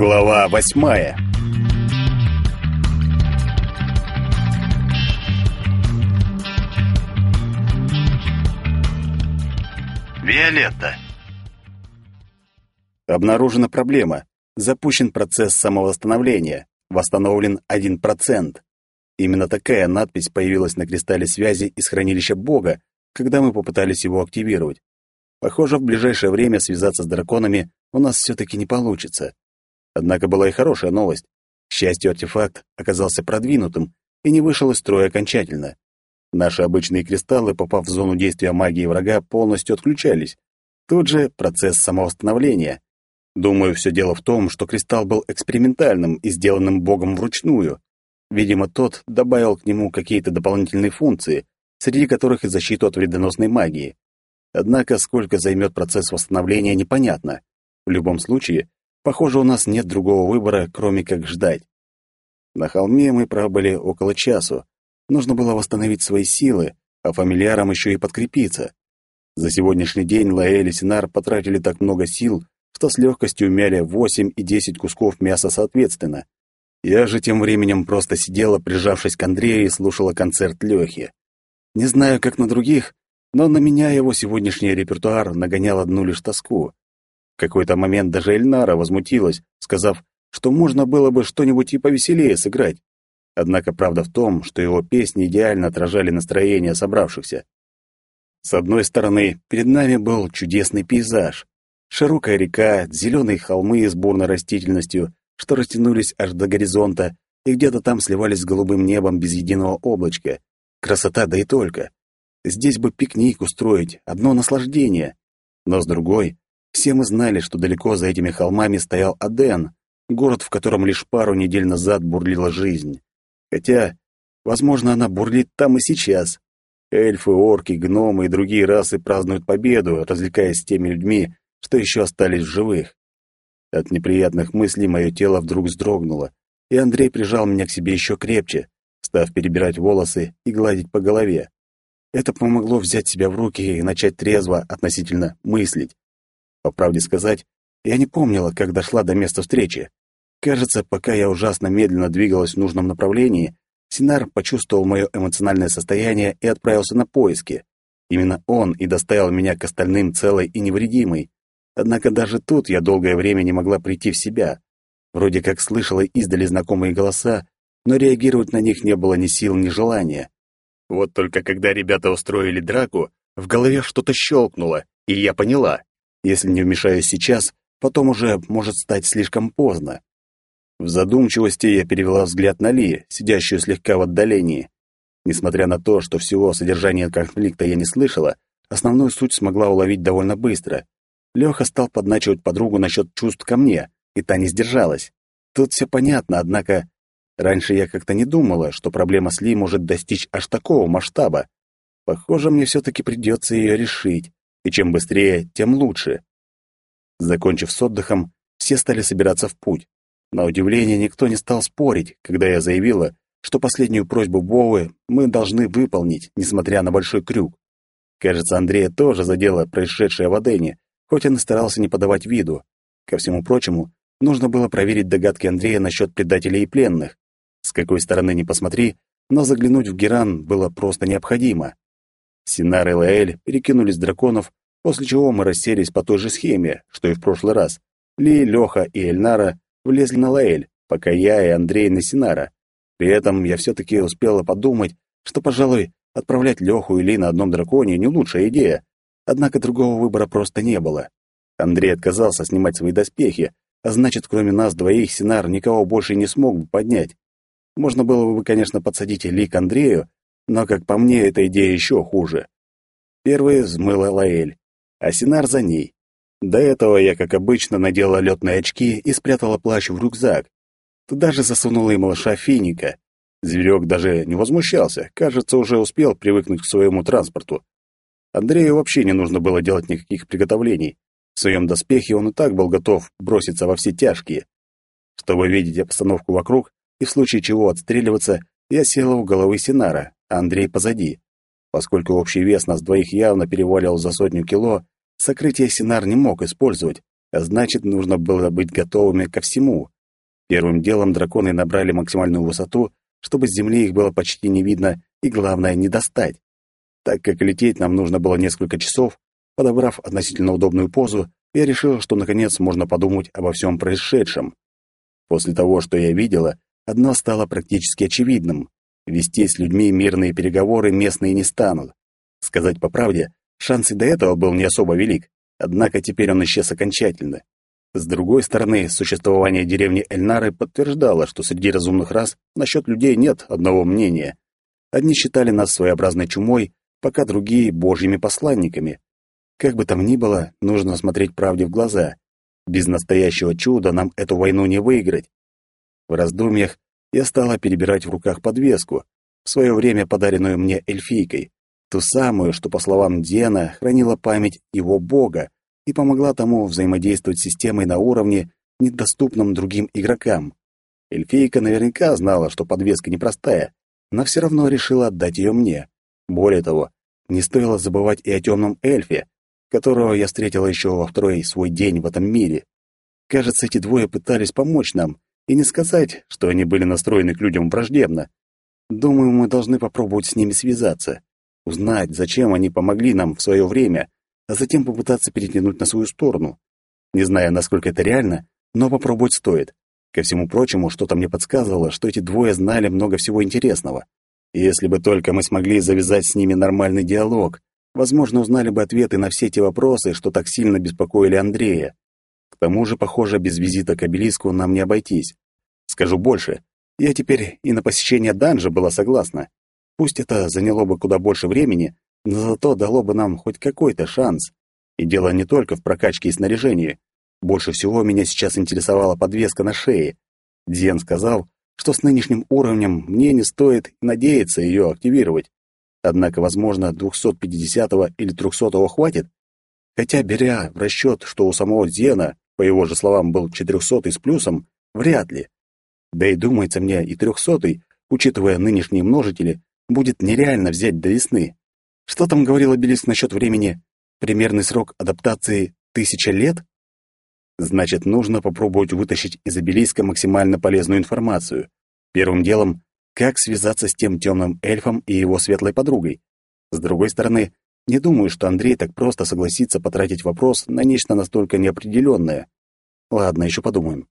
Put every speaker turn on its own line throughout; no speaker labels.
Глава восьмая Виолетта Обнаружена проблема. Запущен процесс самовосстановления. Восстановлен 1%. Именно такая надпись появилась на кристалле связи из хранилища Бога, когда мы попытались его активировать. Похоже, в ближайшее время связаться с драконами у нас все-таки не получится. Однако была и хорошая новость. К счастью, артефакт оказался продвинутым и не вышел из строя окончательно. Наши обычные кристаллы, попав в зону действия магии врага, полностью отключались. Тут же процесс самовосстановления. Думаю, все дело в том, что кристалл был экспериментальным и сделанным богом вручную. Видимо, тот добавил к нему какие-то дополнительные функции, среди которых и защиту от вредоносной магии. Однако, сколько займет процесс восстановления, непонятно. В любом случае, похоже, у нас нет другого выбора, кроме как ждать. На холме мы пробыли около часу. Нужно было восстановить свои силы, а фамильярам еще и подкрепиться. За сегодняшний день Лаэль и Синар потратили так много сил, что с легкостью умяли 8 и 10 кусков мяса соответственно. Я же тем временем просто сидела, прижавшись к Андрею, и слушала концерт Лехи. Не знаю, как на других, но на меня его сегодняшний репертуар нагонял одну лишь тоску. Какой-то момент даже Эльнара возмутилась, сказав, что можно было бы что-нибудь и повеселее сыграть. Однако правда в том, что его песни идеально отражали настроение собравшихся. С одной стороны, перед нами был чудесный пейзаж. Широкая река, зеленые холмы с бурной растительностью, что растянулись аж до горизонта и где-то там сливались с голубым небом без единого облачка. Красота, да и только. Здесь бы пикник устроить, одно наслаждение. Но с другой, все мы знали, что далеко за этими холмами стоял Аден, город, в котором лишь пару недель назад бурлила жизнь. Хотя, возможно, она бурлит там и сейчас. Эльфы, орки, гномы и другие расы празднуют победу, развлекаясь с теми людьми, что еще остались в живых. От неприятных мыслей мое тело вдруг вздрогнуло, и Андрей прижал меня к себе еще крепче, став перебирать волосы и гладить по голове. Это помогло взять себя в руки и начать трезво относительно мыслить. По правде сказать, я не помнила, как дошла до места встречи. Кажется, пока я ужасно медленно двигалась в нужном направлении, Синар почувствовал мое эмоциональное состояние и отправился на поиски. Именно он и доставил меня к остальным целой и невредимой. Однако даже тут я долгое время не могла прийти в себя. Вроде как слышала издали знакомые голоса, но реагировать на них не было ни сил, ни желания. Вот только когда ребята устроили драку, в голове что-то щелкнуло, и я поняла. Если не вмешаюсь сейчас, потом уже может стать слишком поздно. В задумчивости я перевела взгляд на Ли, сидящую слегка в отдалении. Несмотря на то, что всего содержания конфликта я не слышала, основную суть смогла уловить довольно быстро. Леха стал подначивать подругу насчет чувств ко мне, и та не сдержалась. Тут все понятно, однако Раньше я как-то не думала, что проблема с Ли может достичь аж такого масштаба. Похоже, мне все-таки придется ее решить, и чем быстрее, тем лучше. Закончив с отдыхом, все стали собираться в путь. На удивление, никто не стал спорить, когда я заявила, что последнюю просьбу Вовы мы должны выполнить, несмотря на большой крюк. Кажется, Андрея тоже задело происшедшее в Адене, хоть он и старался не подавать виду. Ко всему прочему, нужно было проверить догадки Андрея насчет предателей и пленных. С какой стороны ни посмотри, но заглянуть в Геран было просто необходимо. Синар и Лаэль перекинулись драконов, после чего мы расселись по той же схеме, что и в прошлый раз. Ли, Леха и Эльнара влезли на Лаэль, пока я и Андрей на Синара. При этом я все-таки успела подумать, что, пожалуй, отправлять Леху и Ли на одном драконе не лучшая идея. Однако другого выбора просто не было. Андрей отказался снимать свои доспехи, а значит, кроме нас двоих, Синар никого больше не смог бы поднять. Можно было бы, конечно, подсадить Ли к Андрею, но, как по мне, эта идея еще хуже. Первая взмыла Лаэль, а Синар за ней. До этого я, как обычно, надела летные очки и спрятала плащ в рюкзак. Туда же засунула и малыша Финика. Зверек даже не возмущался, кажется, уже успел привыкнуть к своему транспорту. Андрею вообще не нужно было делать никаких приготовлений. В своем доспехе он и так был готов броситься во все тяжкие. Чтобы видеть обстановку вокруг, и в случае чего отстреливаться, я села у головы Синара, Андрей позади. Поскольку общий вес нас двоих явно переваливал за сотню кило, сокрытие Синар не мог использовать, а значит, нужно было быть готовыми ко всему. Первым делом драконы набрали максимальную высоту, чтобы с земли их было почти не видно и, главное, не достать. Так как лететь нам нужно было несколько часов, подобрав относительно удобную позу, я решил, что наконец можно подумать обо всем происшедшем. После того, что я видела, одно стало практически очевидным. Вести с людьми мирные переговоры местные не станут. Сказать по правде, шанс и до этого был не особо велик, однако теперь он исчез окончательно. С другой стороны, существование деревни Эльнары подтверждало, что среди разумных рас насчет людей нет одного мнения. Одни считали нас своеобразной чумой, пока другие — божьими посланниками. Как бы там ни было, нужно смотреть правде в глаза. Без настоящего чуда нам эту войну не выиграть. В раздумьях я стала перебирать в руках подвеску, в свое время подаренную мне эльфийкой, ту самую, что, по словам Дена, хранила память его бога и помогла тому взаимодействовать с системой на уровне, недоступном другим игрокам. Эльфийка наверняка знала, что подвеска непростая, но все равно решила отдать ее мне. Более того, не стоило забывать и о темном эльфе, которого я встретила еще во второй свой день в этом мире. Кажется, эти двое пытались помочь нам, и не сказать, что они были настроены к людям враждебно. Думаю, мы должны попробовать с ними связаться, узнать, зачем они помогли нам в свое время, а затем попытаться перетянуть на свою сторону. Не знаю, насколько это реально, но попробовать стоит. Ко всему прочему, что-то мне подсказывало, что эти двое знали много всего интересного. И если бы только мы смогли завязать с ними нормальный диалог, возможно, узнали бы ответы на все те вопросы, что так сильно беспокоили Андрея. Тому же, похоже, без визита к обелиску нам не обойтись. Скажу больше, я теперь и на посещение данжа была согласна. Пусть это заняло бы куда больше времени, но зато дало бы нам хоть какой-то шанс. И дело не только в прокачке и снаряжении. Больше всего меня сейчас интересовала подвеска на шее. Дзен сказал, что с нынешним уровнем мне не стоит надеяться ее активировать. Однако, возможно, 250 или 300 хватит. Хотя, беря в расчет, что у самого Зена, по его же словам, был 400 с плюсом, вряд ли. Да и думается мне, и 300 учитывая нынешние множители, будет нереально взять до весны. Что там говорил обелиск насчет времени? Примерный срок адаптации — тысяча лет? Значит, нужно попробовать вытащить из обелиска максимально полезную информацию. Первым делом, как связаться с тем темным эльфом и его светлой подругой. С другой стороны, не думаю, что Андрей так просто согласится потратить вопрос на нечто настолько неопределенное. Ладно, еще подумаем.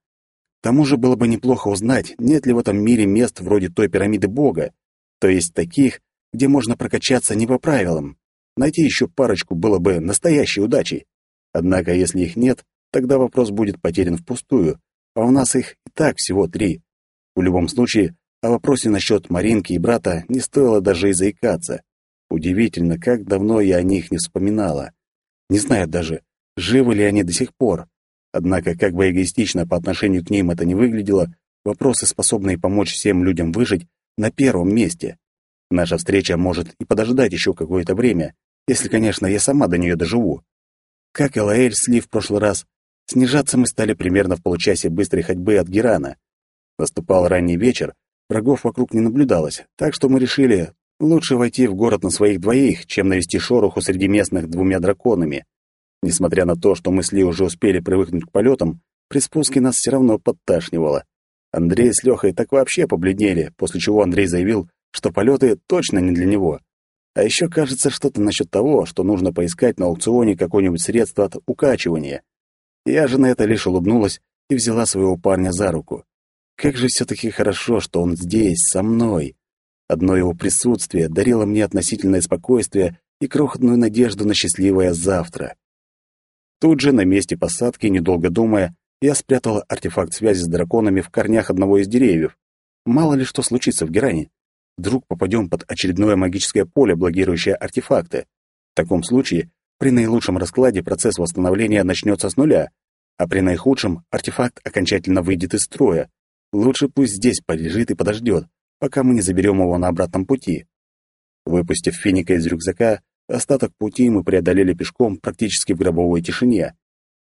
К тому же было бы неплохо узнать, нет ли в этом мире мест вроде той пирамиды Бога, то есть таких, где можно прокачаться не по правилам. Найти еще парочку было бы настоящей удачей. Однако, если их нет, тогда вопрос будет потерян впустую, а у нас их и так всего три. В любом случае, о вопросе насчет Маринки и брата не стоило даже и заикаться. Удивительно, как давно я о них не вспоминала. Не знаю даже, живы ли они до сих пор. Однако, как бы эгоистично по отношению к ним это не выглядело, вопросы, способные помочь всем людям выжить, на первом месте. Наша встреча может и подождать еще какое-то время, если, конечно, я сама до нее доживу. Как и Лаэль слив в прошлый раз, снижаться мы стали примерно в получасе быстрой ходьбы от Герана. Наступал ранний вечер, врагов вокруг не наблюдалось, так что мы решили, лучше войти в город на своих двоих, чем навести шороху среди местных двумя драконами. Несмотря на то, что мы с Ли уже успели привыкнуть к полетам, при спуске нас все равно подташнивало. Андрей с Лехой так вообще побледнели, после чего Андрей заявил, что полеты точно не для него. А еще кажется что-то насчет того, что нужно поискать на аукционе какое-нибудь средство от укачивания. Я же на это лишь улыбнулась и взяла своего парня за руку. Как же все-таки хорошо, что он здесь, со мной. Одно его присутствие дарило мне относительное спокойствие и крохотную надежду на счастливое завтра. Тут же на месте посадки, недолго думая, я спрятала артефакт связи с драконами в корнях одного из деревьев. Мало ли что случится в Геране вдруг попадем под очередное магическое поле, блокирующее артефакты. В таком случае, при наилучшем раскладе процесс восстановления начнется с нуля, а при наихудшем артефакт окончательно выйдет из строя. Лучше пусть здесь полежит и подождет, пока мы не заберем его на обратном пути. Выпустив финика из рюкзака, остаток пути мы преодолели пешком практически в гробовой тишине.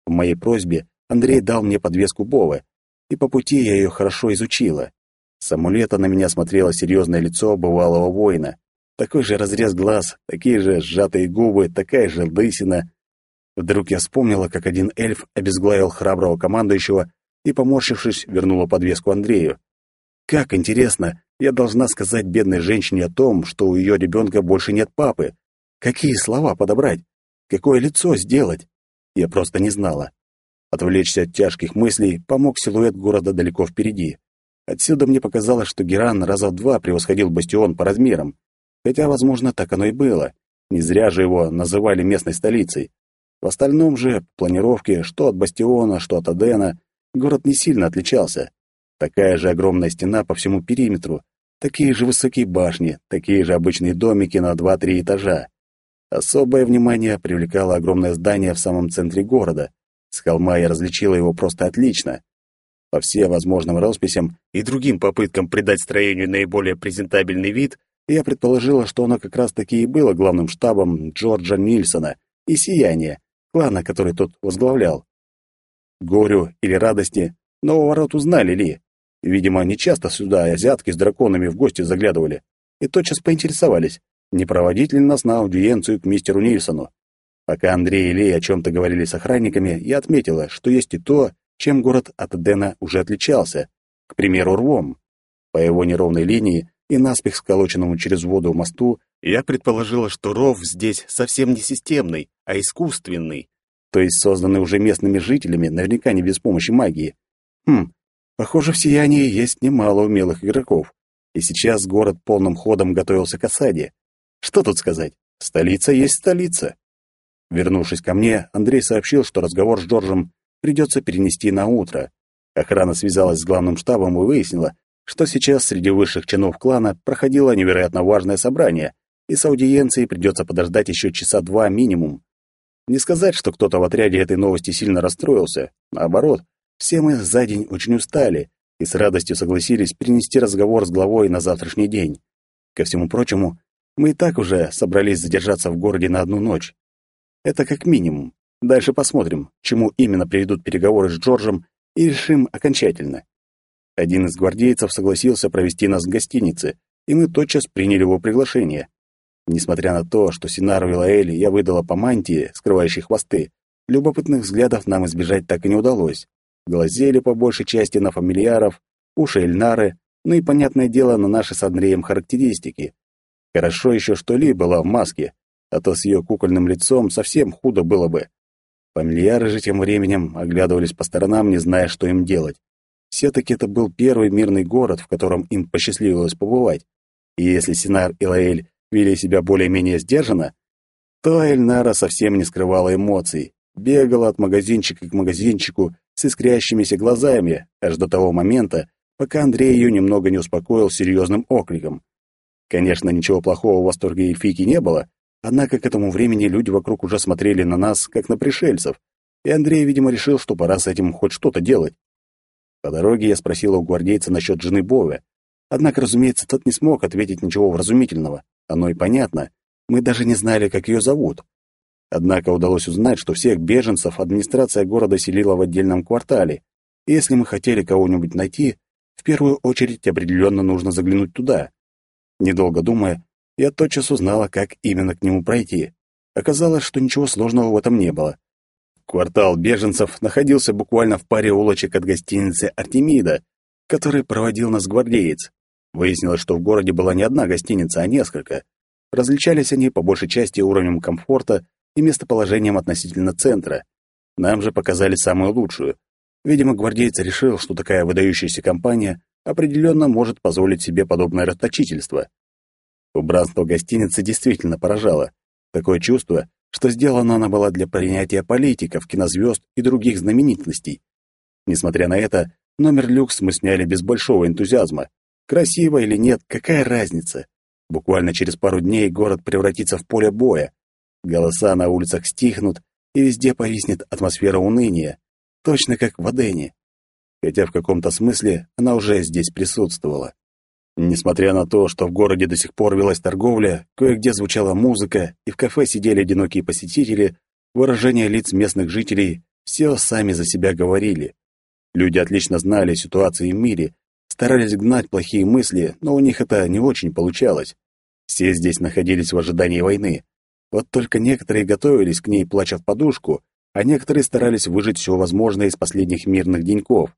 В моей просьбе Андрей дал мне подвеску Бовы, и по пути я ее хорошо изучила. С амулета на меня смотрело серьезное лицо бывалого воина. Такой же разрез глаз, такие же сжатые губы, такая же лысина. Вдруг я вспомнила, как один эльф обезглавил храброго командующего и, поморщившись, вернула подвеску Андрею. Как интересно, я должна сказать бедной женщине о том, что у ее ребенка больше нет папы. Какие слова подобрать? Какое лицо сделать? Я просто не знала. Отвлечься от тяжких мыслей помог силуэт города далеко впереди. Отсюда мне показалось, что Геран раза в два превосходил бастион по размерам. Хотя, возможно, так оно и было. Не зря же его называли местной столицей. В остальном же, планировке, что от бастиона, что от Адена, город не сильно отличался. Такая же огромная стена по всему периметру, такие же высокие башни, такие же обычные домики на два-три этажа. Особое внимание привлекало огромное здание в самом центре города. С холма я различила его просто отлично. По всем возможным росписям и другим попыткам придать строению наиболее презентабельный вид, я предположила, что оно как раз-таки и было главным штабом Джорджа Нильсона и «Сияния», клана, который тот возглавлял. Горю или радости, но у ворот узнали Ли. Видимо, не часто сюда азиатки с драконами в гости заглядывали. И тотчас поинтересовались, не проводить ли нас на аудиенцию к мистеру Нильсону. Пока Андрей и Ли о чем-то говорили с охранниками, я отметила, что есть и то, чем город от Дэна уже отличался. К примеру, рвом. По его неровной линии и наспех сколоченному через воду мосту, я предположила, что ров здесь совсем не системный, а искусственный, то есть созданный уже местными жителями, наверняка не без помощи магии. Хм, Похоже, в Сиянии есть немало умелых игроков, и сейчас город полным ходом готовился к осаде. Что тут сказать? Столица есть столица. Вернувшись ко мне, Андрей сообщил, что разговор с Джорджем придется перенести на утро. Охрана связалась с главным штабом и выяснила, что сейчас среди высших чинов клана проходило невероятно важное собрание, и с аудиенцией придется подождать еще часа два минимум. Не сказать, что кто-то в отряде этой новости сильно расстроился. Наоборот, все мы за день очень устали и с радостью согласились перенести разговор с главой на завтрашний день. Ко всему прочему, мы и так уже собрались задержаться в городе на одну ночь. Это как минимум. Дальше посмотрим, чему именно приведут переговоры с Джорджем, и решим окончательно. Один из гвардейцев согласился провести нас в гостинице, и мы тотчас приняли его приглашение. Несмотря на то, что Синару и Лаэль я выдала по мантии, скрывающей хвосты, любопытных взглядов нам избежать так и не удалось глазели по большей части на фамильяров, уши Эльнары, ну и, понятное дело, на наши с Андреем характеристики. Хорошо еще, что Ли была в маске, а то с ее кукольным лицом совсем худо было бы. Фамильяры же тем временем оглядывались по сторонам, не зная, что им делать. Все-таки это был первый мирный город, в котором им посчастливилось побывать. И если Синар и Лаэль вели себя более-менее сдержанно, то Эльнара совсем не скрывала эмоций, бегала от магазинчика к магазинчику с искрящимися глазами, аж до того момента, пока Андрей ее немного не успокоил серьезным окликом. Конечно, ничего плохого в восторге эльфийки не было, однако к этому времени люди вокруг уже смотрели на нас, как на пришельцев, и Андрей, видимо, решил, что пора с этим хоть что-то делать. По дороге я спросила у гвардейца насчет жены Бове, однако, разумеется, тот не смог ответить ничего вразумительного. Оно и понятно, мы даже не знали, как ее зовут. Однако удалось узнать, что всех беженцев администрация города селила в отдельном квартале. И если мы хотели кого-нибудь найти, в первую очередь определенно нужно заглянуть туда. Недолго думая, я тотчас узнала, как именно к нему пройти. Оказалось, что ничего сложного в этом не было. Квартал беженцев находился буквально в паре улочек от гостиницы «Артемида», который проводил нас гвардеец. Выяснилось, что в городе была не одна гостиница, а несколько. Различались они по большей части уровнем комфорта и местоположением относительно центра. Нам же показали самую лучшую. Видимо, гвардейец решил, что такая выдающаяся компания определенно может позволить себе подобное расточительство. Убранство гостиницы действительно поражало. Такое чувство, что сделана она была для принятия политиков, кинозвезд и других знаменитостей. Несмотря на это, номер люкс мы сняли без большого энтузиазма. Красиво или нет, какая разница? Буквально через пару дней город превратится в поле боя, Голоса на улицах стихнут, и везде повиснет атмосфера уныния, точно как в Адене. Хотя в каком-то смысле она уже здесь присутствовала. Несмотря на то, что в городе до сих пор велась торговля, кое-где звучала музыка, и в кафе сидели одинокие посетители, выражения лиц местных жителей все сами за себя говорили. Люди отлично знали ситуацию в мире, старались гнать плохие мысли, но у них это не очень получалось. Все здесь находились в ожидании войны, Вот только некоторые готовились к ней, плача в подушку, а некоторые старались выжить все возможное из последних мирных деньков.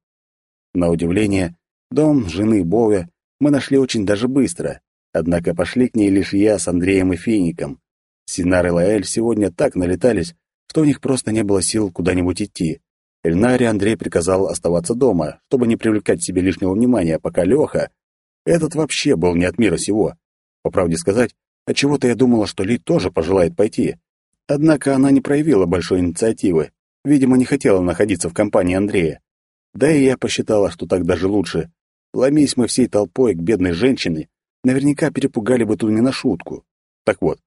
На удивление, дом жены Бове мы нашли очень даже быстро, однако пошли к ней лишь я с Андреем и Фиником. Синар и Лаэль сегодня так налетались, что у них просто не было сил куда-нибудь идти. Эльнаре Андрей приказал оставаться дома, чтобы не привлекать к себе лишнего внимания, пока Леха... Этот вообще был не от мира сего. По правде сказать, отчего-то я думала, что Ли тоже пожелает пойти. Однако она не проявила большой инициативы. Видимо, не хотела находиться в компании Андрея. Да и я посчитала, что так даже лучше. Ломись мы всей толпой к бедной женщине, наверняка перепугали бы ту не на шутку. Так вот,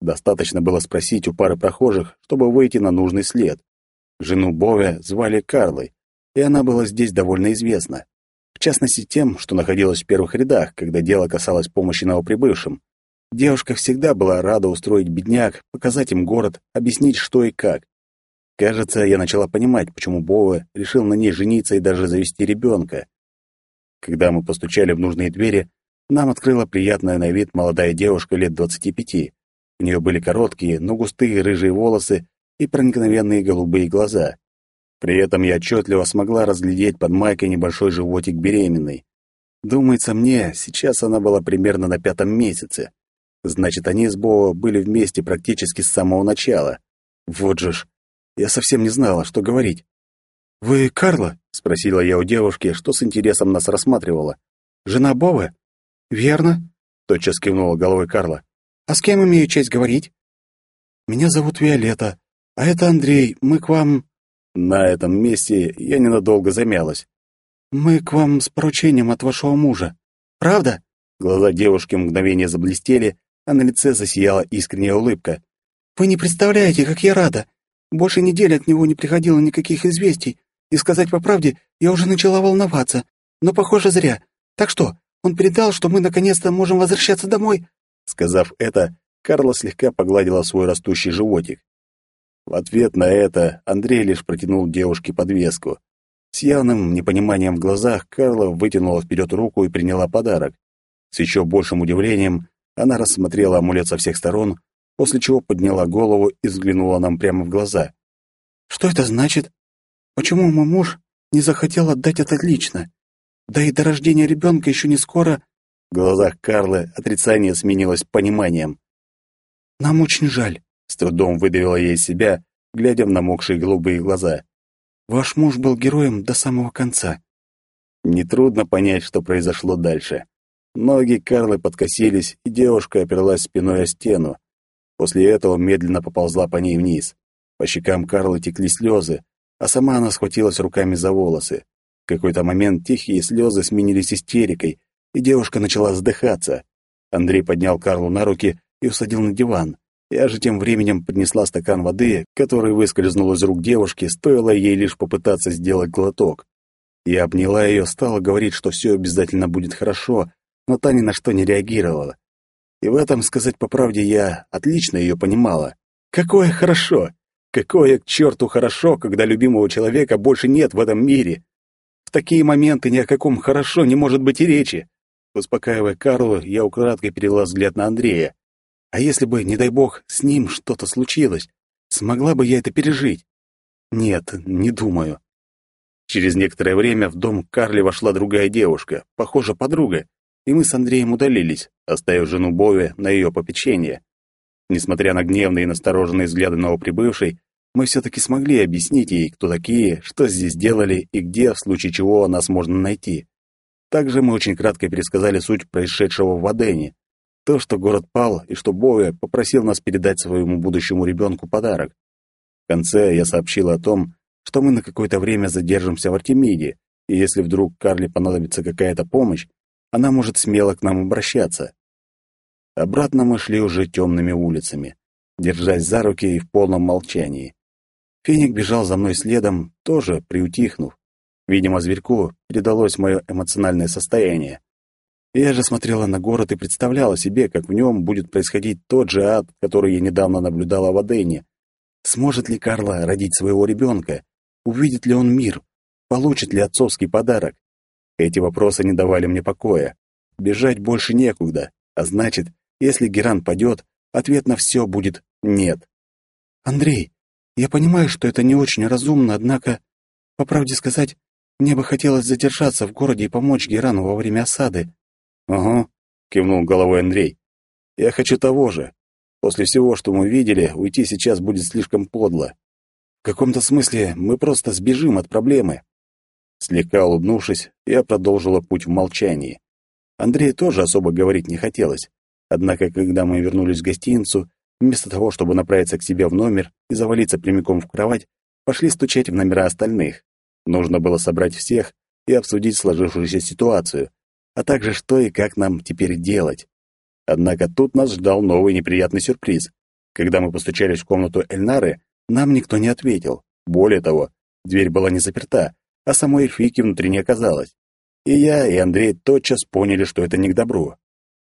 достаточно было спросить у пары прохожих, чтобы выйти на нужный след. Жену Бове звали Карлой, и она была здесь довольно известна. В частности тем, что находилась в первых рядах, когда дело касалось помощи новоприбывшим. Девушка всегда была рада устроить бедняк, показать им город, объяснить, что и как. Кажется, я начала понимать, почему Бове решил на ней жениться и даже завести ребенка. Когда мы постучали в нужные двери, нам открыла приятная на вид молодая девушка лет двадцати пяти. У нее были короткие, но густые рыжие волосы и проникновенные голубые глаза. При этом я отчетливо смогла разглядеть под майкой небольшой животик беременной. Думается мне, сейчас она была примерно на пятом месяце. Значит, они с Бо были вместе практически с самого начала. Вот же ж, я совсем не знала, что говорить. «Вы Карла?» — спросила я у девушки, что с интересом нас рассматривала. «Жена Бовы?» «Верно», — тотчас кивнула головой Карла. «А с кем имею честь говорить?» «Меня зовут Виолетта. «А это Андрей, мы к вам...» На этом месте я ненадолго замялась. «Мы к вам с поручением от вашего мужа. Правда?» Глаза девушки мгновение заблестели, а на лице засияла искренняя улыбка. «Вы не представляете, как я рада! Больше недели от него не приходило никаких известий, и сказать по правде, я уже начала волноваться, но, похоже, зря. Так что, он передал, что мы наконец-то можем возвращаться домой?» Сказав это, Карла слегка погладила свой растущий животик. В ответ на это Андрей лишь протянул девушке подвеску. С явным непониманием в глазах Карла вытянула вперед руку и приняла подарок. С еще большим удивлением она рассмотрела амулет со всех сторон, после чего подняла голову и взглянула нам прямо в глаза. «Что это значит? Почему мой муж не захотел отдать это лично? Да и до рождения ребенка еще не скоро...» В глазах Карлы отрицание сменилось пониманием. «Нам очень жаль. С трудом выдавила из себя, глядя в намокшие голубые глаза. «Ваш муж был героем до самого конца». Нетрудно понять, что произошло дальше. Ноги Карлы подкосились, и девушка оперлась спиной о стену. После этого медленно поползла по ней вниз. По щекам Карлы текли слезы, а сама она схватилась руками за волосы. В какой-то момент тихие слезы сменились истерикой, и девушка начала задыхаться. Андрей поднял Карлу на руки и усадил на диван. Я же тем временем поднесла стакан воды, который выскользнул из рук девушки, стоило ей лишь попытаться сделать глоток. Я обняла ее, стала говорить, что все обязательно будет хорошо, но та ни на что не реагировала. И в этом, сказать по правде, я отлично ее понимала. Какое хорошо! Какое к черту хорошо, когда любимого человека больше нет в этом мире! В такие моменты ни о каком хорошо не может быть и речи. Успокаивая Карлу, я украдкой перевела взгляд на Андрея. А если бы, не дай бог, с ним что-то случилось, смогла бы я это пережить? Нет, не думаю. Через некоторое время в дом Карли вошла другая девушка, похоже, подруга, и мы с Андреем удалились, оставив жену Бови на ее попечение. Несмотря на гневные и настороженные взгляды новоприбывшей, мы все-таки смогли объяснить ей, кто такие, что здесь делали и где, в случае чего, нас можно найти. Также мы очень кратко пересказали суть происшедшего в Адене, то, что город пал, и что Боя попросил нас передать своему будущему ребенку подарок. В конце я сообщила о том, что мы на какое-то время задержимся в Артемиде, и если вдруг Карли понадобится какая-то помощь, она может смело к нам обращаться. Обратно мы шли уже темными улицами, держась за руки и в полном молчании. Феник бежал за мной следом, тоже приутихнув. Видимо, зверьку передалось мое эмоциональное состояние. Я же смотрела на город и представляла себе, как в нем будет происходить тот же ад, который я недавно наблюдала в Адене. Сможет ли Карла родить своего ребенка? Увидит ли он мир? Получит ли отцовский подарок? Эти вопросы не давали мне покоя. Бежать больше некуда, а значит, если Геран падет, ответ на все будет Нет.
Андрей, я понимаю, что это не очень разумно, однако, по правде сказать, мне бы хотелось задержаться в городе и помочь Герану во время осады.
Ага, кивнул головой Андрей. Я хочу того же. После всего, что мы видели, уйти сейчас будет слишком подло. В каком-то смысле мы просто сбежим от проблемы. Слегка улыбнувшись, я продолжила путь в молчании. Андрею тоже особо говорить не хотелось. Однако, когда мы вернулись в гостиницу, вместо того, чтобы направиться к себе в номер и завалиться прямиком в кровать, пошли стучать в номера остальных. Нужно было собрать всех и обсудить сложившуюся ситуацию, а также что и как нам теперь делать. Однако тут нас ждал новый неприятный сюрприз. Когда мы постучались в комнату Эльнары, нам никто не ответил. Более того, дверь была не заперта, а самой эльфийки внутри не оказалось. И я, и Андрей тотчас поняли, что это не к добру.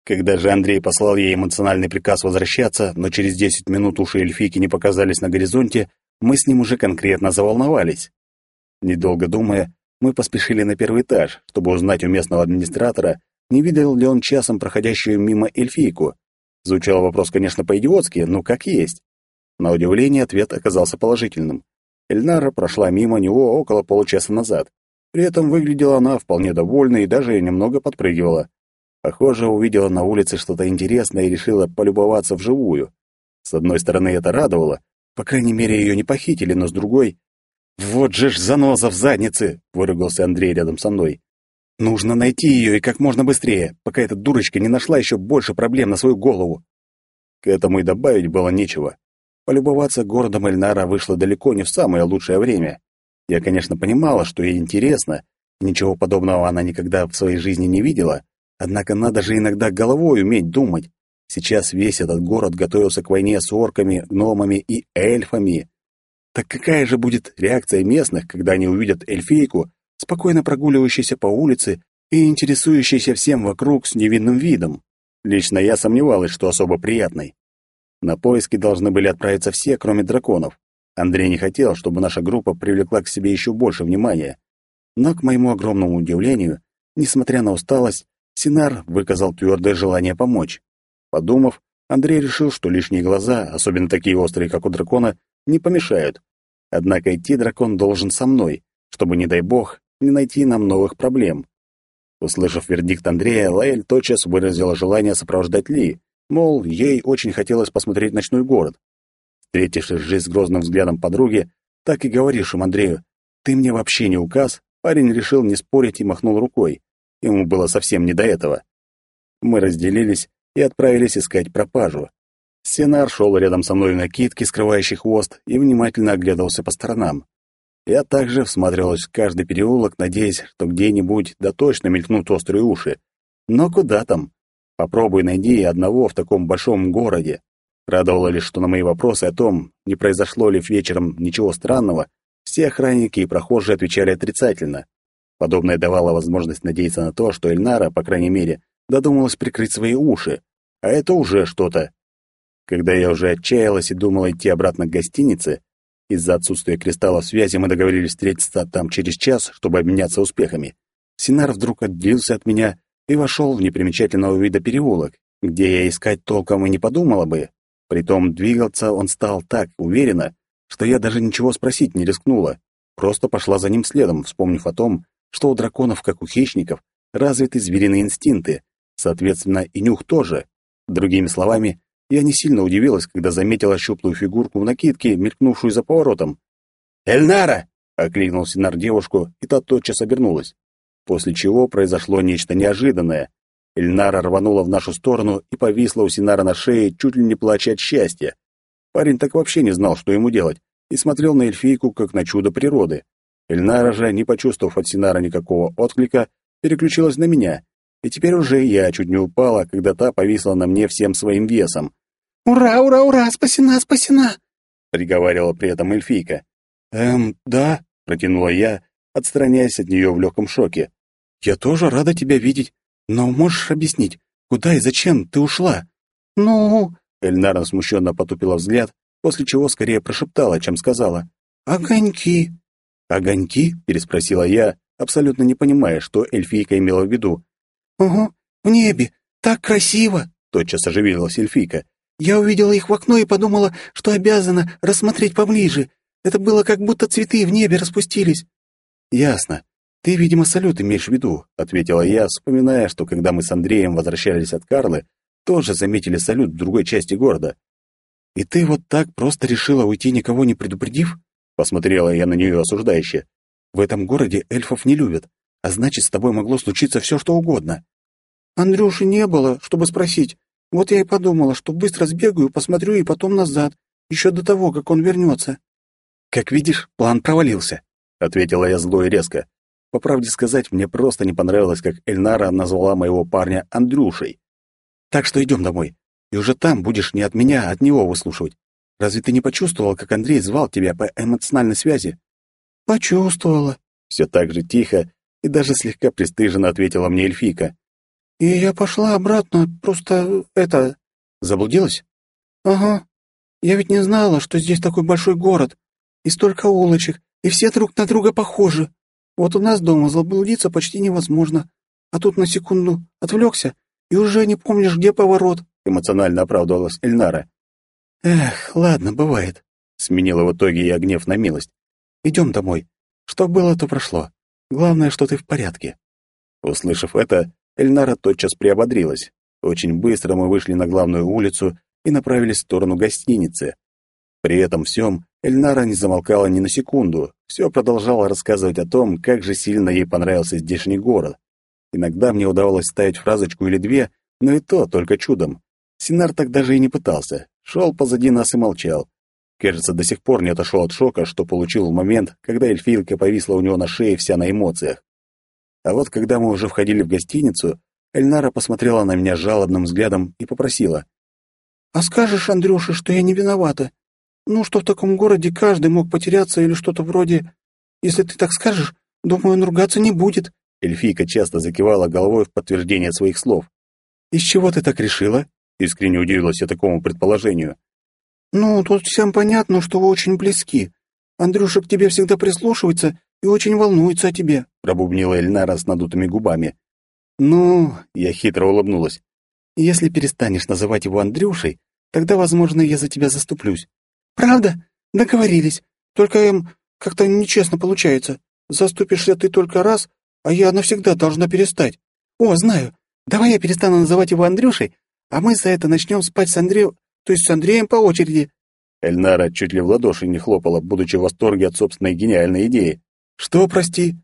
Когда же Андрей послал ей эмоциональный приказ возвращаться, но через 10 минут уши эльфийки не показались на горизонте, мы с ним уже конкретно заволновались. Недолго думая, мы поспешили на первый этаж, чтобы узнать у местного администратора, не видел ли он часом проходящую мимо эльфийку. Звучал вопрос, конечно, по-идиотски, но как есть. На удивление ответ оказался положительным. Эльнара прошла мимо него около получаса назад. При этом выглядела она вполне довольной и даже немного подпрыгивала. Похоже, увидела на улице что-то интересное и решила полюбоваться вживую. С одной стороны, это радовало, по крайней мере, ее не похитили, но с другой... «Вот же ж заноза в заднице!» — выругался Андрей рядом со мной. «Нужно найти ее и как можно быстрее, пока эта дурочка не нашла еще больше проблем на свою голову». К этому и добавить было нечего. Полюбоваться городом Эльнара вышло далеко не в самое лучшее время. Я, конечно, понимала, что ей интересно, ничего подобного она никогда в своей жизни не видела, однако надо же иногда головой уметь думать. Сейчас весь этот город готовился к войне с орками, гномами и эльфами. Так какая же будет реакция местных, когда они увидят эльфийку, спокойно прогуливающейся по улице и интересующейся всем вокруг с невинным видом? Лично я сомневалась, что особо приятной. На поиски должны были отправиться все, кроме драконов. Андрей не хотел, чтобы наша группа привлекла к себе еще больше внимания. Но, к моему огромному удивлению, несмотря на усталость, Синар выказал твердое желание помочь. Подумав, Андрей решил, что лишние глаза, особенно такие острые, как у дракона, не помешают. Однако идти дракон должен со мной, чтобы, не дай бог, не найти нам новых проблем. Услышав вердикт Андрея, Лаэль тотчас выразила желание сопровождать Ли, Мол, ей очень хотелось посмотреть ночной город. Встретившись же с грозным взглядом подруги, так и говорившим Андрею, «Ты мне вообще не указ», парень решил не спорить и махнул рукой. Ему было совсем не до этого. Мы разделились и отправились искать пропажу. Сенар шел рядом со мной в накидке, скрывающей хвост, и внимательно оглядывался по сторонам. Я также всматривалась в каждый переулок, надеясь, что где-нибудь да точно мелькнут острые уши. Но куда там? Попробуй найди одного в таком большом городе. Радовало лишь, что на мои вопросы о том, не произошло ли вечером ничего странного, все охранники и прохожие отвечали отрицательно. Подобное давало возможность надеяться на то, что Эльнара, по крайней мере, додумалась прикрыть свои уши. А это уже что-то. Когда я уже отчаялась и думала идти обратно к гостинице, из-за отсутствия кристаллов связи мы договорились встретиться там через час, чтобы обменяться успехами. Синар вдруг отделился от меня и вошел в непримечательного вида переулок, где я искать толком и не подумала бы. Притом двигаться он стал так уверенно, что я даже ничего спросить не рискнула. Просто пошла за ним следом, вспомнив о том, что у драконов, как у хищников, развиты звериные инстинкты, соответственно, и нюх тоже. Другими словами, я не сильно удивилась, когда заметила щуплую фигурку в накидке, мелькнувшую за поворотом. «Эльнара!» — окликнул Синар девушку, и та тотчас обернулась после чего произошло нечто неожиданное. Эльнара рванула в нашу сторону и повисла у Синара на шее, чуть ли не плача от счастья. Парень так вообще не знал, что ему делать, и смотрел на эльфийку, как на чудо природы. Эльнара же, не почувствовав от Синара никакого отклика, переключилась на меня, и теперь уже я чуть не упала, когда та повисла на мне всем своим весом.
«Ура, ура, ура! Спасена, спасена!»
— приговаривала при этом эльфийка.
«Эм, да», — протянула я, отстраняясь от нее в легком шоке. «Я тоже рада тебя видеть, но можешь объяснить, куда и зачем ты ушла?» «Ну...» — Эльнара смущенно потупила взгляд, после чего скорее прошептала, чем сказала. «Огоньки». «Огоньки?» — переспросила я, абсолютно не понимая, что эльфийка имела в виду. «Угу, в небе, так красиво!» — тотчас оживилась эльфийка. Я увидела их в окно и подумала, что обязана рассмотреть поближе. Это было как будто цветы в небе распустились».
«Ясно. Ты, видимо, салют имеешь в виду», — ответила я, вспоминая, что когда мы с Андреем возвращались от Карлы, тоже заметили салют в другой части города. «И ты вот так просто решила уйти, никого не предупредив?» Посмотрела я на нее осуждающе. «В этом городе эльфов не любят, а значит, с тобой могло случиться все, что угодно».
«Андрюши не было, чтобы спросить. Вот я и подумала, что быстро сбегаю, посмотрю и потом назад, еще до того, как он вернется».
«Как видишь, план провалился», — ответила я зло и резко. По правде сказать, мне просто не понравилось, как Эльнара назвала моего парня Андрюшей. «Так что идем домой, и уже там будешь не от меня, а от него выслушивать. Разве ты не почувствовал, как Андрей звал тебя по эмоциональной связи?»
«Почувствовала», — все так же тихо и даже слегка пристыженно ответила мне эльфийка. «И я пошла обратно, просто это...»
«Заблудилась?»
«Ага. Я ведь не знала, что здесь такой большой город, и столько улочек, и все друг на друга похожи. Вот у нас дома заблудиться почти невозможно, а тут на секунду отвлекся, и уже не помнишь, где поворот», — эмоционально оправдывалась Эльнара.
«Эх, ладно, бывает», — сменила в итоге я гнев на милость. «Идем домой. Что было, то прошло. Главное, что ты в порядке». Услышав это, Эльнара тотчас приободрилась. Очень быстро мы вышли на главную улицу и направились в сторону гостиницы. При этом всем Эльнара не замолкала ни на секунду, все продолжала рассказывать о том, как же сильно ей понравился здешний город. Иногда мне удавалось ставить фразочку или две, но и то только чудом. Синар так даже и не пытался, шел позади нас и молчал. Кажется, до сих пор не отошел от шока, что получил в момент, когда эльфийка повисла у него на шее вся на эмоциях. А вот когда мы уже входили в гостиницу, Эльнара посмотрела на меня жалобным взглядом и попросила.
«А скажешь, Андрюша, что я не виновата? Ну, что в таком городе каждый мог потеряться или что-то вроде... Если ты так скажешь, думаю, он ругаться не будет».
Эльфийка часто закивала головой в подтверждение своих слов. «Из чего ты так решила?» Искренне удивилась я такому предположению.
«Ну, тут всем понятно, что вы очень близки. Андрюша к тебе всегда прислушивается и очень волнуется о тебе», —
пробубнила Эльнара с надутыми губами. «Ну...» — я хитро улыбнулась. «Если перестанешь называть его Андрюшей, тогда, возможно, я за тебя заступлюсь».
«Правда? Договорились. Только им эм, как-то нечестно получается. Заступишься ты только раз, а я навсегда должна перестать. О, знаю. Давай я перестану называть его Андрюшей, а мы за это начнем спать с Андреем, то есть с Андреем по очереди».
Эльнара чуть ли в ладоши не хлопала, будучи в восторге от собственной гениальной идеи. «Что, прости?»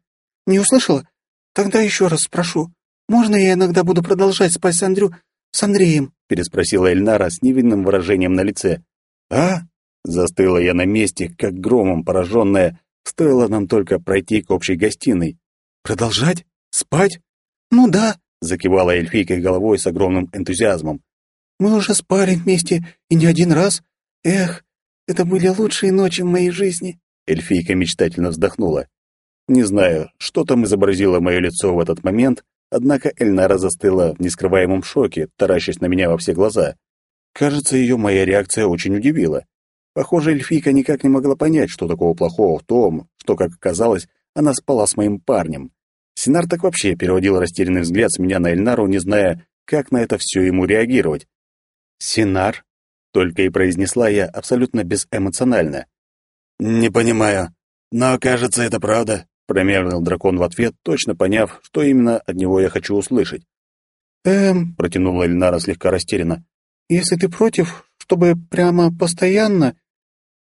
«Не услышала? Тогда еще раз спрошу. Можно я иногда буду продолжать спать с Андрю... с Андреем?»
переспросила Эльнара с невинным выражением на лице. «А?» Застыла я на месте, как громом пораженная, стоило нам только пройти к общей гостиной. «Продолжать? Спать?»
«Ну да», —
закивала эльфийкой головой с огромным энтузиазмом.
«Мы уже спали вместе, и не один раз. Эх, это были лучшие ночи в моей жизни».
Эльфийка мечтательно вздохнула. Не знаю, что там изобразило мое лицо в этот момент, однако Эльнара застыла в нескрываемом шоке, таращась на меня во все глаза. Кажется, ее моя реакция очень удивила. Похоже, эльфийка никак не могла понять, что такого плохого в том, что, как оказалось, она спала с моим парнем. Синар так вообще переводил растерянный взгляд с меня на Эльнару, не зная, как на это все ему реагировать. «Синар?» — только и произнесла я абсолютно безэмоционально.
«Не понимаю, но, кажется, это правда», — промямлил дракон в ответ, точно поняв, что именно от него я хочу услышать.
«Эм», — протянула Эльнара слегка растерянно, «если ты против, чтобы прямо постоянно,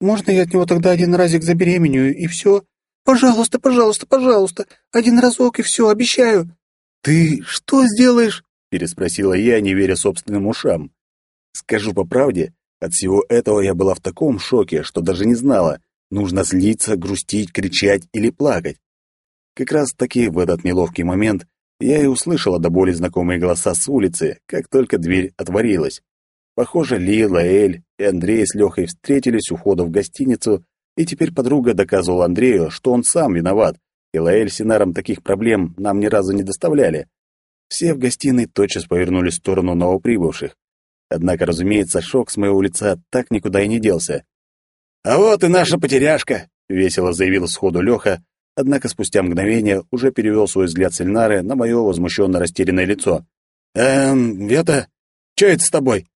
можно я от него тогда один разик забеременею, и все? Пожалуйста, пожалуйста, пожалуйста, один разок, и все, обещаю».
«Ты что сделаешь?» — переспросила я, не веря собственным ушам. Скажу по правде, от всего этого я была в таком шоке, что даже не знала, нужно злиться, грустить, кричать или плакать. Как раз-таки в этот неловкий момент я и услышала до боли знакомые голоса с улицы, как только дверь отворилась. Похоже, Лила, Эль и Андрей с Лехой встретились у входа в гостиницу, и теперь подруга доказывала Андрею, что он сам виноват, и Лаэль с Синаром таких проблем нам ни разу не доставляли. Все в гостиной тотчас повернулись в сторону новоприбывших. Однако, разумеется, шок с моего лица так никуда и не делся.
«А вот и наша потеряшка!»
— весело заявил сходу Леха, однако спустя мгновение уже перевел свой взгляд Сельнары на мое возмущенно растерянное лицо.
«Эм, Вета, что это с тобой?»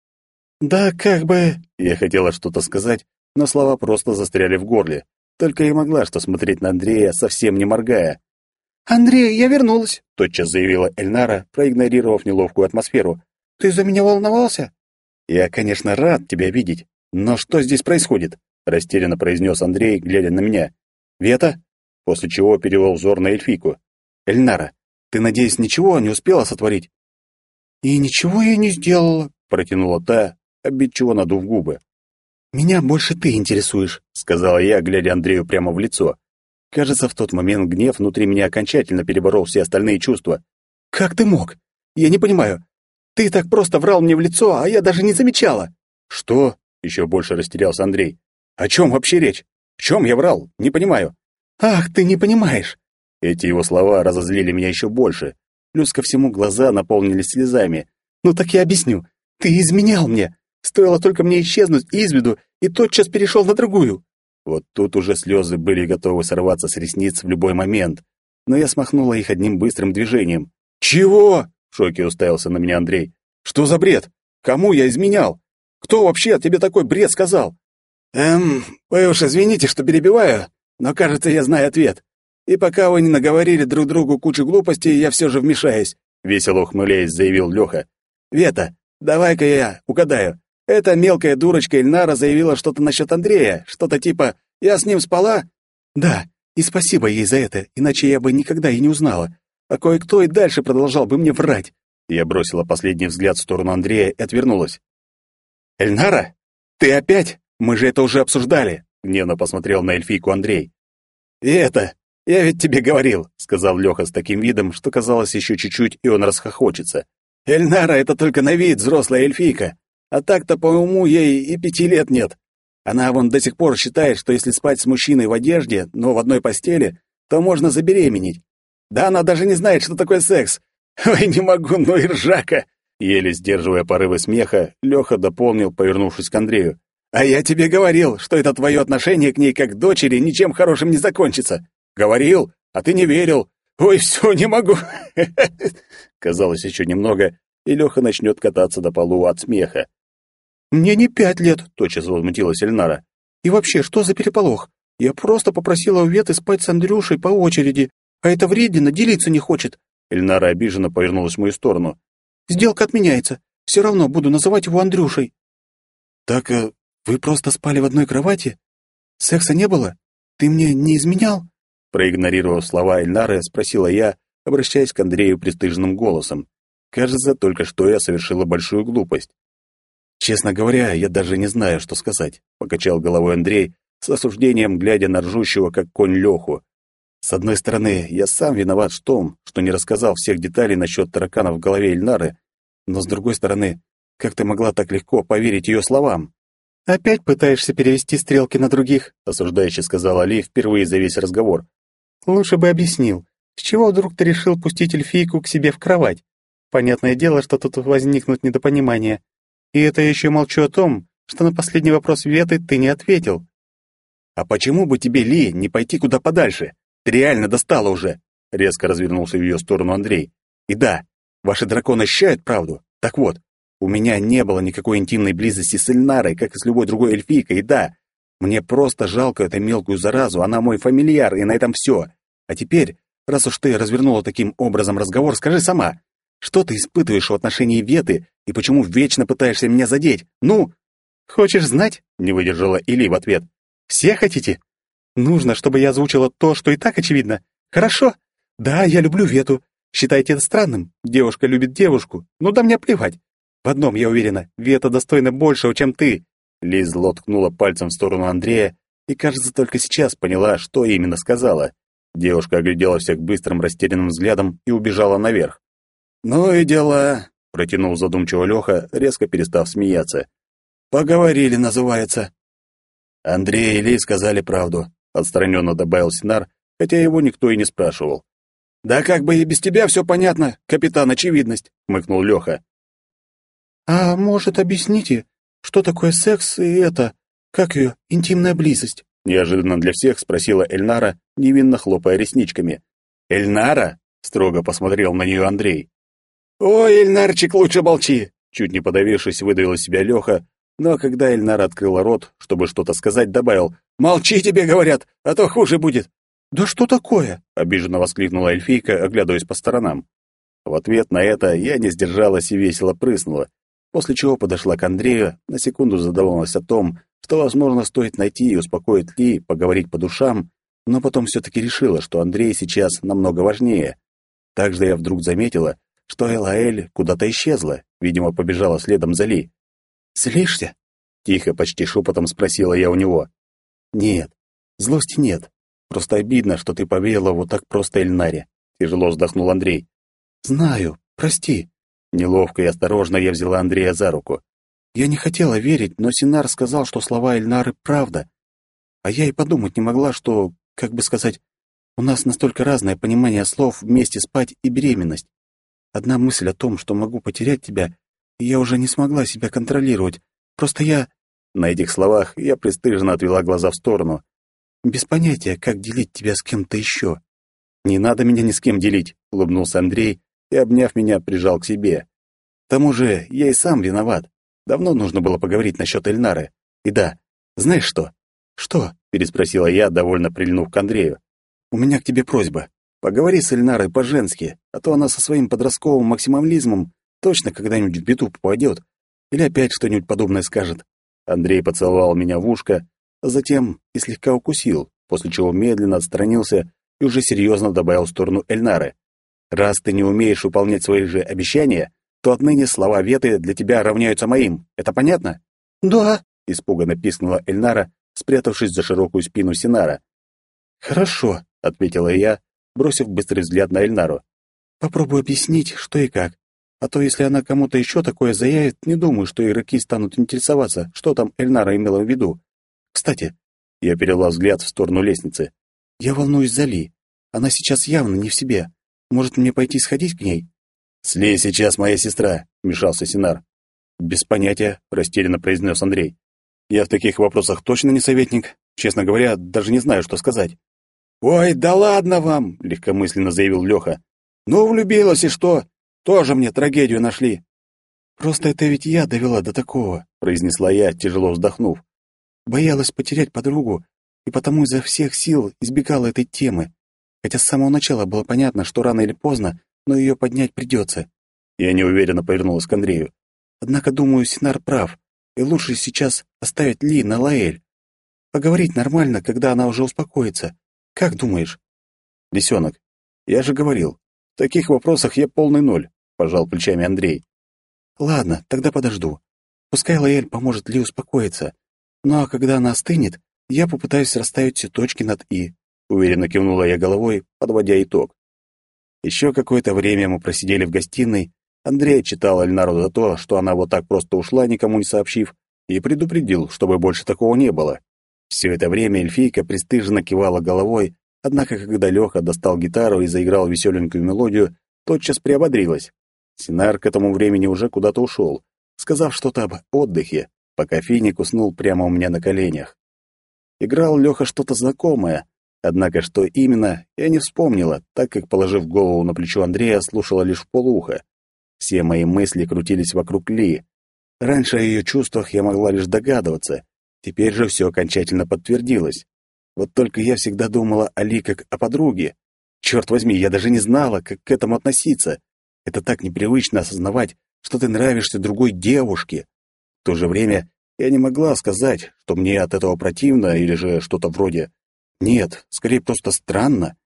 «Да как бы...» Я хотела что-то сказать, но слова просто застряли в горле. Только и могла что смотреть на Андрея, совсем не моргая.
«Андрей, я вернулась», —
тотчас заявила Эльнара, проигнорировав неловкую атмосферу.
«Ты за меня волновался?»
«Я, конечно, рад тебя видеть, но что здесь происходит?» — растерянно произнес Андрей, глядя на меня. «Вета?» После чего перевел взор на эльфийку. «Эльнара, ты, надеюсь, ничего не успела сотворить?»
«И ничего я не сделала», —
протянула та, обидчиво надув губы.
«Меня больше ты интересуешь», —
сказала я, глядя Андрею прямо в лицо. Кажется, в тот момент гнев внутри меня окончательно переборол все остальные чувства.
«Как ты мог? Я не понимаю. Ты так просто врал мне в лицо, а я даже не замечала».
«Что?» — еще больше растерялся Андрей. «О чем вообще речь? В чем я врал? Не понимаю».
«Ах, ты не понимаешь!»
Эти его слова разозлили меня еще больше. Плюс ко всему глаза наполнились слезами.
«Ну так я объясню. Ты изменял мне. Стоило только мне исчезнуть из виду, и тотчас перешел на другую».
Вот тут уже слезы были готовы сорваться с ресниц в любой момент, но я смахнула их одним быстрым движением. «Чего?» — в шоке уставился на меня Андрей. «Что за бред? Кому я изменял? Кто вообще тебе такой бред сказал?»
«Эм, вы уж извините, что перебиваю, но, кажется, я знаю ответ. И пока вы не наговорили друг другу кучу глупостей, я все же вмешаюсь», — весело ухмыляясь, заявил Леха. «Вета, давай-ка я угадаю. Эта мелкая дурочка Ильнара заявила что-то насчет Андрея, что-то типа «я с ним спала».
Да, и спасибо ей за это, иначе я бы никогда и не узнала. А кое-кто и дальше продолжал бы мне врать.
Я бросила последний взгляд в сторону Андрея и отвернулась. «Эльнара? Ты опять? Мы же это уже обсуждали!» Гневно посмотрел на эльфийку Андрей.
«И это, я ведь тебе говорил», — сказал Леха с таким видом, что казалось еще чуть-чуть, и он расхохочется. «Эльнара — это только на вид взрослая эльфийка. А так-то по уму ей и пяти лет нет. Она вон до сих пор считает, что если спать с мужчиной в одежде, но в одной постели, то можно забеременеть. Да она даже не знает, что такое секс. Ой, не могу, ну и ржака.
Еле сдерживая порывы смеха, Леха дополнил, повернувшись к Андрею.
«А я тебе говорил, что это твое отношение к ней как к дочери ничем хорошим не закончится. Говорил, а ты не верил. Ой, все, не могу!»
Казалось, еще немного, и Леха начнет кататься до полу от смеха.
«Мне не пять лет», — тотчас возмутилась Эльнара. «И вообще, что за переполох? Я просто попросила у Веты спать с Андрюшей по очереди, а эта вредина делиться не хочет».
Эльнара обиженно повернулась в мою сторону.
«Сделка отменяется. Все равно буду называть его Андрюшей».
«Так э, вы просто спали в одной кровати? Секса не было? Ты мне не изменял?» Проигнорировав слова Эльнары, спросила я, обращаясь к Андрею пристыженным голосом. Кажется, только что я совершила большую глупость. «Честно говоря, я даже не знаю, что сказать», — покачал головой Андрей, с осуждением глядя на ржущего, как конь Леху. «С одной стороны, я сам виноват в том, что не рассказал всех деталей насчет таракана в голове Ильнары, но с другой стороны, как ты могла так легко поверить ее словам?»
«Опять пытаешься перевести стрелки на других?»
— осуждающе сказала Али впервые за весь разговор.
«Лучше бы объяснил, с чего вдруг ты решил пустить эльфийку к себе в кровать? Понятное дело, что тут возникнут недопонимания. И это я еще молчу о том, что на последний вопрос Веты ты не ответил.
«А почему бы тебе, Ли, не пойти куда подальше? Ты реально достала уже!» Резко развернулся в ее сторону Андрей. «И да, ваши драконы ощущают правду. Так вот, у меня не было никакой интимной близости с Эльнарой, как и с любой другой эльфийкой, и да, мне просто жалко эту мелкую заразу, она мой фамильяр, и на этом все. А теперь, раз уж ты развернула таким образом разговор, скажи сама, что ты испытываешь в отношении Веты и почему вечно пытаешься меня задеть? Ну,
хочешь знать? Не выдержала Или в ответ. Все хотите? Нужно, чтобы я озвучила то, что и так очевидно. Хорошо? Да, я люблю Вету. Считайте это странным? Девушка любит девушку. Ну да мне плевать. В одном я уверена, Вета достойна большего, чем ты.
Лиз зло ткнула пальцем в сторону Андрея и, кажется, только сейчас поняла, что именно сказала. Девушка оглядела всех быстрым растерянным взглядом и убежала наверх.
«Ну и дела», — протянул задумчиво Леха, резко перестав смеяться. «Поговорили, называется».
Андрей и Ли сказали правду, — отстраненно добавил Синар, хотя его никто и не спрашивал.
«Да как бы и без тебя все понятно, капитан Очевидность», — мыкнул Леха.
«А может, объясните, что такое секс и это, как ее, интимная близость?»
Неожиданно для всех спросила Эльнара, невинно хлопая ресничками. «Эльнара?» — строго посмотрел на нее Андрей.
«Ой, Эльнарчик, лучше молчи!» Чуть не подавившись, выдавил из себя Леха,
но когда Эльнара открыла рот, чтобы что-то сказать, добавил «Молчи, тебе говорят, а то хуже будет».
«Да что такое?»
— обиженно воскликнула эльфийка, оглядываясь по сторонам. В ответ на это я не сдержалась и весело прыснула, после чего подошла к Андрею, на секунду задумалась о том, что, возможно, стоит найти и успокоить Ли, поговорить по душам, но потом все-таки решила, что Андрей сейчас намного важнее. Также я вдруг заметила, что Элаэль куда-то исчезла, видимо, побежала следом за Ли.
«Злишься?»
— тихо, почти шепотом спросила я у него.
«Нет, злости нет. Просто обидно, что ты поверила вот так просто Эльнаре», — тяжело вздохнул Андрей. «Знаю, прости». Неловко и осторожно я взяла Андрея за руку. Я не хотела верить, но Синар сказал, что слова Эльнары — правда. А я и подумать не могла, что, как бы сказать, у нас настолько разное понимание слов вместе спать и беременность. Одна мысль о том, что могу потерять тебя, и я уже не смогла себя контролировать. Просто я...»
На этих словах я пристыженно отвела глаза в сторону.
«Без понятия, как делить тебя с кем-то еще».
«Не надо меня ни с кем делить», — улыбнулся Андрей и, обняв меня, прижал к себе. «К тому же я и сам виноват. Давно нужно было поговорить насчет Эльнары. И да, знаешь что?»
«Что?»
— переспросила я, довольно прильнув к Андрею.
«У меня к тебе просьба. Поговори с Эльнарой по-женски, а то она со своим подростковым максимализмом точно когда-нибудь в беду попадет. Или опять что-нибудь подобное скажет».
Андрей поцеловал меня в ушко, а затем и слегка укусил, после чего медленно отстранился и уже серьезно добавил в сторону Эльнары. «Раз ты не умеешь выполнять свои же обещания, то отныне слова Веты для тебя равняются моим. Это понятно?»
«Да», —
испуганно пискнула Эльнара, спрятавшись за широкую спину Синара.
«Хорошо», — ответила я, бросив быстрый взгляд на Эльнару. «Попробую объяснить, что и как. А то, если она кому-то еще такое заявит, не думаю, что игроки станут интересоваться, что там Эльнара имела в виду. Кстати, я перевела взгляд в сторону лестницы. Я волнуюсь за Ли. Она сейчас явно не в себе. Может, мне пойти сходить к ней?
«Сли сейчас моя сестра», — вмешался Синар.
«Без понятия», — растерянно произнес Андрей. «Я в таких вопросах точно не советник. Честно говоря, даже не знаю, что сказать».
«Ой, да ладно вам!» — легкомысленно заявил Леха. «Ну, влюбилась и что? Тоже мне трагедию нашли».
«Просто это ведь я довела до такого», — произнесла я, тяжело вздохнув. «Боялась потерять подругу, и потому изо всех сил избегала этой темы. Хотя с самого начала было понятно, что рано или поздно но ее поднять придется.
Я неуверенно повернулась к Андрею.
Однако, думаю, Синар прав, и лучше сейчас оставить Ли на Лаэль. Поговорить нормально, когда она уже успокоится. Как думаешь?
Лисенок, я же говорил, в таких вопросах я полный ноль, пожал плечами Андрей.
Ладно, тогда подожду. Пускай Лаэль поможет Ли успокоиться. Ну а когда она остынет, я попытаюсь расставить все точки над «и», уверенно кивнула я головой, подводя итог.
Еще какое-то время мы просидели в гостиной. Андрей читал Эльнару за то, что она вот так просто ушла, никому не сообщив, и предупредил, чтобы больше такого не было. Все это время эльфийка пристыженно кивала головой, однако, когда Леха достал гитару и заиграл веселенькую мелодию, тотчас приободрилась. Синар к этому времени уже куда-то ушел, сказав что-то об отдыхе, пока финик уснул прямо у меня на коленях. Играл Леха что-то знакомое, Однако что именно, я не вспомнила, так как, положив голову на плечо Андрея, слушала лишь полуха. Все мои мысли крутились вокруг Ли. Раньше о ее чувствах я могла лишь догадываться, теперь же все окончательно подтвердилось. Вот только я всегда думала о Ли как о подруге. Черт возьми, я даже не знала, как к этому относиться. Это так непривычно осознавать, что ты нравишься другой девушке. В то же время я не могла сказать, что мне от этого противно или же что-то вроде нет, скорее просто странно.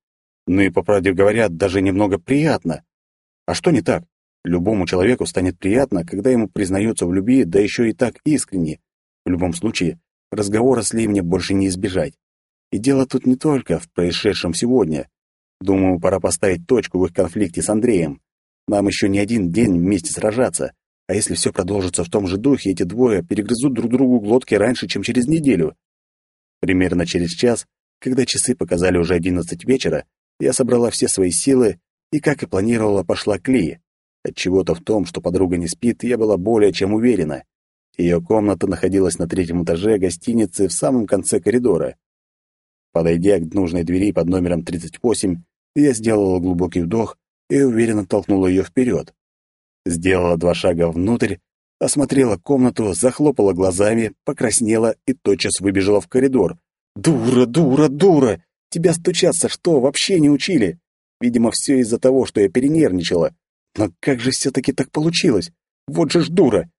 Ну и, по правде говоря, даже немного приятно. А что не так? Любому человеку станет приятно, когда ему признаются в любви, да еще и так искренне. В любом случае, разговора с Ли мне больше не избежать. И дело тут не только в происшедшем сегодня. Думаю, пора поставить точку в их конфликте с Андреем. Нам еще не один день вместе сражаться. А если все продолжится в том же духе, эти двое перегрызут друг другу глотки раньше, чем через неделю. Примерно через час когда часы показали уже одиннадцать вечера, я собрала все свои силы и, как и планировала, пошла к Ли. Отчего-то в том, что подруга не спит, я была более чем уверена. Ее комната находилась на третьем этаже гостиницы в самом конце коридора. Подойдя к нужной двери под номером 38, я сделала глубокий вдох и уверенно толкнула ее вперед. Сделала два шага внутрь осмотрела комнату, захлопала глазами, покраснела и тотчас выбежала в коридор. «Дура, дура, дура! Тебя стучаться что, вообще не учили?» Видимо, все из-за того, что я перенервничала. Но как же все-таки так получилось? Вот же ж дура!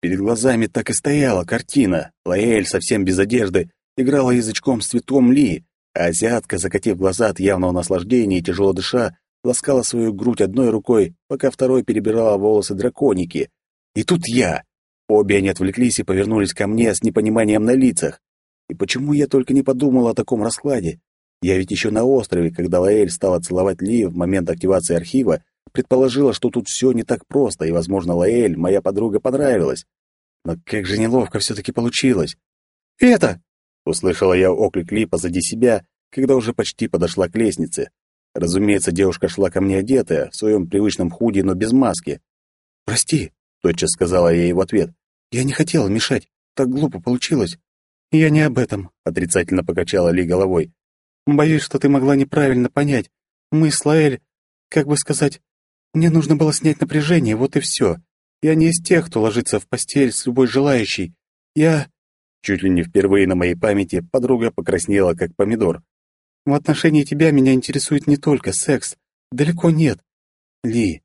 Перед глазами так и стояла картина. Лаэль, совсем без одежды, играла язычком с цветом Ли, а азиатка, закатив глаза от явного наслаждения и тяжело дыша, ласкала свою грудь одной рукой, пока второй перебирала волосы драконики. И тут я. Обе они отвлеклись и повернулись ко мне с непониманием на лицах. И почему я только не подумал о таком раскладе? Я ведь еще на острове, когда Лаэль стала целовать Ли в момент активации архива, предположила, что тут все не так просто, и, возможно, Лаэль, моя подруга, понравилась. Но как же неловко все-таки получилось. «Это!» — услышала я оклик Ли позади себя, когда уже почти подошла к лестнице. Разумеется, девушка шла ко мне одетая, в своем привычном худи, но без маски. «Прости», — тотчас сказала я ей в ответ. «Я не хотела мешать. Так глупо получилось». «Я не об этом», — отрицательно покачала Ли головой. «Боюсь, что ты могла неправильно понять. Мы с Лаэль, как бы сказать, мне нужно было снять напряжение, вот и все. Я не из тех, кто ложится в постель с любой желающей. Я...» Чуть ли не впервые на моей памяти подруга покраснела, как помидор. В отношении тебя меня интересует не только секс. Далеко нет. Ли,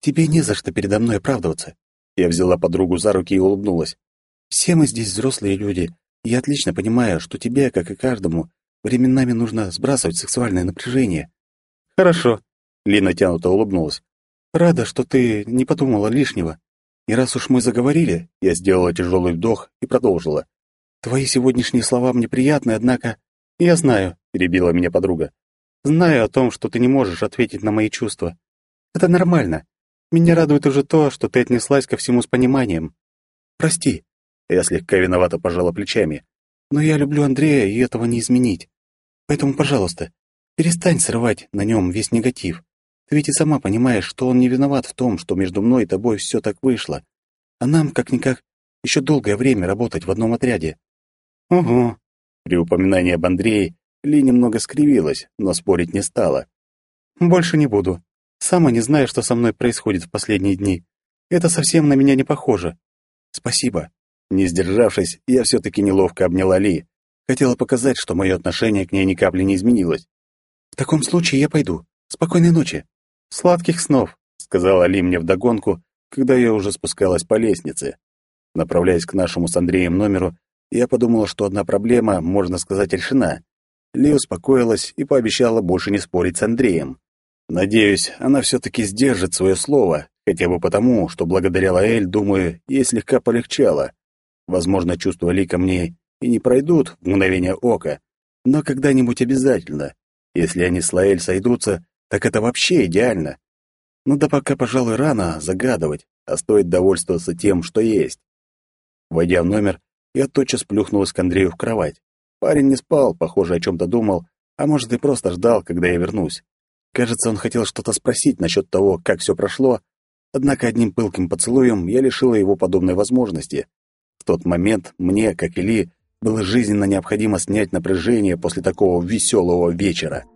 тебе не за что передо мной оправдываться. Я взяла подругу за руки и улыбнулась. Все мы здесь взрослые люди. Я отлично понимаю, что тебе, как и каждому, временами нужно сбрасывать сексуальное напряжение. Хорошо. Ли натянуто улыбнулась. Рада, что ты не подумала лишнего. И раз уж мы заговорили, я сделала тяжелый вдох и продолжила. Твои сегодняшние слова мне приятны, однако... Я знаю, перебила меня подруга. Знаю о том, что ты не можешь ответить на мои чувства. Это нормально. Меня радует уже то, что ты отнеслась ко всему с пониманием. Прости. Я слегка виновато пожала плечами. Но я люблю Андрея, и этого не изменить. Поэтому, пожалуйста, перестань срывать на нем весь негатив. Ведь и сама понимаешь, что он не виноват в том, что между мной и тобой все так вышло. А нам, как-никак, еще долгое время работать в одном отряде. Угу. При упоминании об Андрее ли немного скривилась, но спорить не стала. «Больше не буду. Сама не знаю, что со мной происходит в последние дни. Это совсем на меня не похоже. Спасибо». Не сдержавшись, я все-таки неловко обняла Ли. Хотела показать, что мое отношение к ней ни капли не изменилось. «В таком случае я пойду. Спокойной ночи». «Сладких снов», — сказала Ли мне вдогонку, когда я уже спускалась по лестнице. Направляясь к нашему с Андреем номеру, я подумала, что одна проблема, можно сказать, решена. Ли успокоилась и пообещала больше не спорить с Андреем. Надеюсь, она все-таки сдержит свое слово, хотя бы потому, что благодаря Лаэль, думаю, ей слегка полегчало. Возможно, чувства Ли ко мне и не пройдут в мгновение ока, но когда-нибудь обязательно. Если они с Лаэль сойдутся, так это вообще идеально. Ну да пока, пожалуй, рано загадывать, а стоит довольствоваться тем, что есть. Войдя в номер, я тотчас плюхнулась к Андрею в кровать. Парень не спал, похоже, о чем-то думал, а может и просто ждал, когда я вернусь. Кажется, он хотел что-то спросить насчет того, как все прошло, однако одним пылким поцелуем я лишила его подобной возможности. В тот момент мне, как и Ли, было жизненно необходимо снять напряжение после такого веселого вечера.